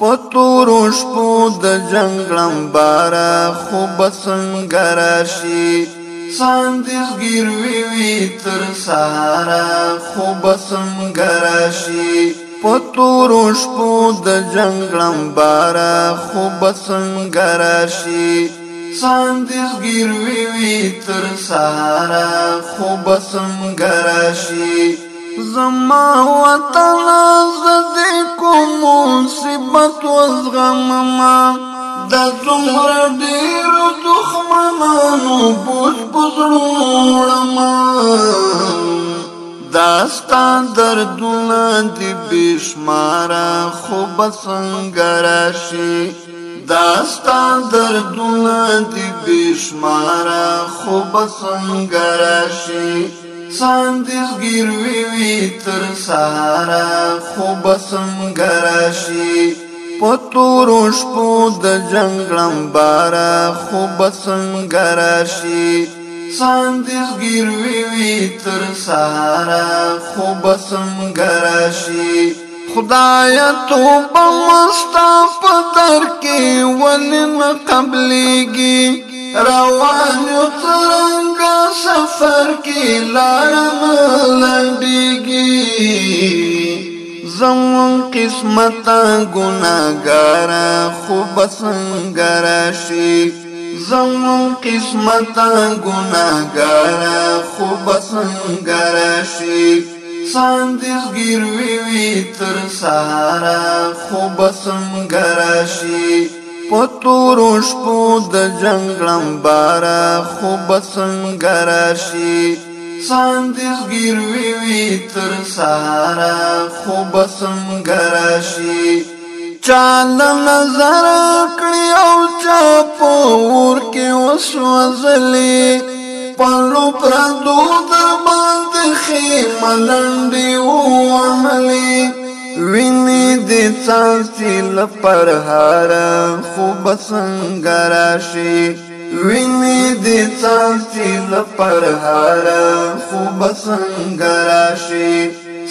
پتور شپو د جنگلم بارا خو بسنګ راشي ساندز ګیروي وی تر سارا خو بسنګ راشي پتور شپو د جنگلم بارا خو بسنګ راشي ساندز ګیروي وی تر سارا خو بسنګ راشي زما وطن زده غمما د څومره ډیرو دښمنانو بوز بزړوړما داستا دردونه دی بشمارا خو بسنگ راشی داستا دردونه دی بشمارا خو بسنگ راشی ساندیز گیروی وی تر سارا خو بسنگ راشی پتور شپو د جنگلم بارا خو بسنګ راشي ساندز ګیروي وی تر سارا خو بسنګ راشي خدایا توبه مصطفی در کې ولن قبليږي روان یو څنګه سفر کې لارم لنډي زمون قسمت گناګار خو بسنګر شي زمون قسمت گناګار خو بسنګر شي ساندز ګیروي وی تر سارا خو بسنګر شي پتور شپو د جنگلم بارا خو بسنګر شي ساندیز گیروی وی تر سارا خوب څنګه راشي چال نظر کړی او چا پور کې وسوځلې پلو پردو د باندې خیمه لنډي وعملې ویني دې څاڅي لپاره هارا خوب څنګه راشي ویني دي څاڅي لپر هار خو بسنګ راشي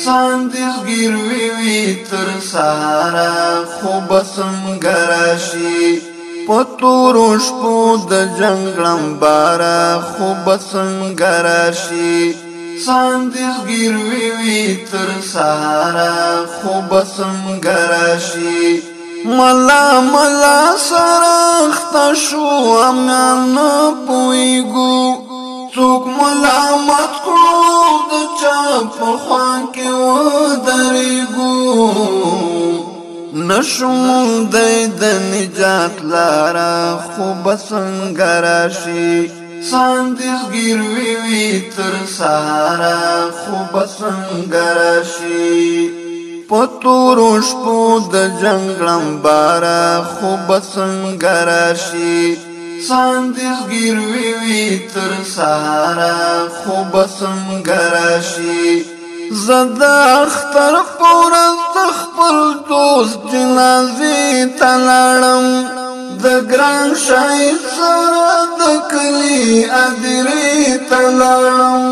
ساندز ګیروي وی تر سارا خو بسنګ راشي پتور شپو د جنگلم بارا خو بسنګ راشي ساندز ګیروي وی تر سارا خو بسنګ راشي ملا ملا سرخت شو امنا نپویگو څوک ملامت کړو د چا په خوا کې ودرېګو نشم د د نجات لارا خو بسنګ راشي ساندز ګیروي تر سارا خو بسنګ راشي پتور شپو د جنگلم بارا خو بسنګ راشي ساندس ګیروي وی تر سارا خو بسنګ راشي زدا اختر پور خپل دوست جنازي تلاړم د ګران شای سره د کلی ادري تلاړم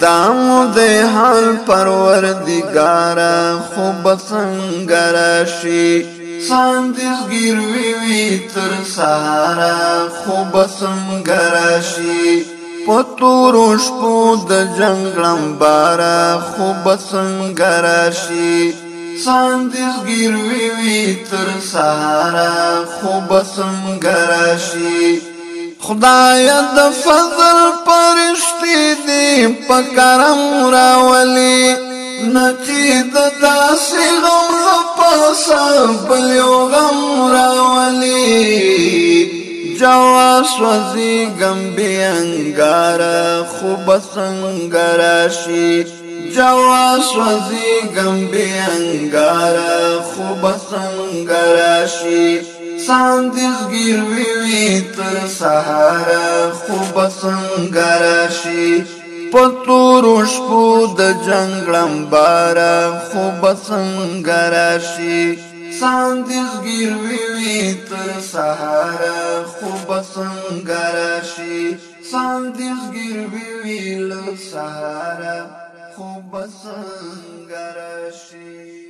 دامو دی حال پروردگارا خوب سنگراشی ساندیز گیروی وی تر سارا خوب سنگراشی پتورو شپو د جنگ لمبارا خوب سنگراشی ساندیز گیروی وی تر سارا خوب سنگراشی خدایا د فضل پرشتي دی په کرم راولي نقید داس غم پاس بل غم راولي جواس وزي غمبي انګار خوب څنګه راشي جواس وزي غمبي انګار خوب څنګه راشي ساندیز گیروی وی تر سهارا خوب څنګه راشي پتور شپو د جنگلم بارا خوب څنګه راشي ساندیز گیروی وی تر سهارا خوب څنګه راشي ساندیز گیروی وی ل سهارا خوب څنګه راشي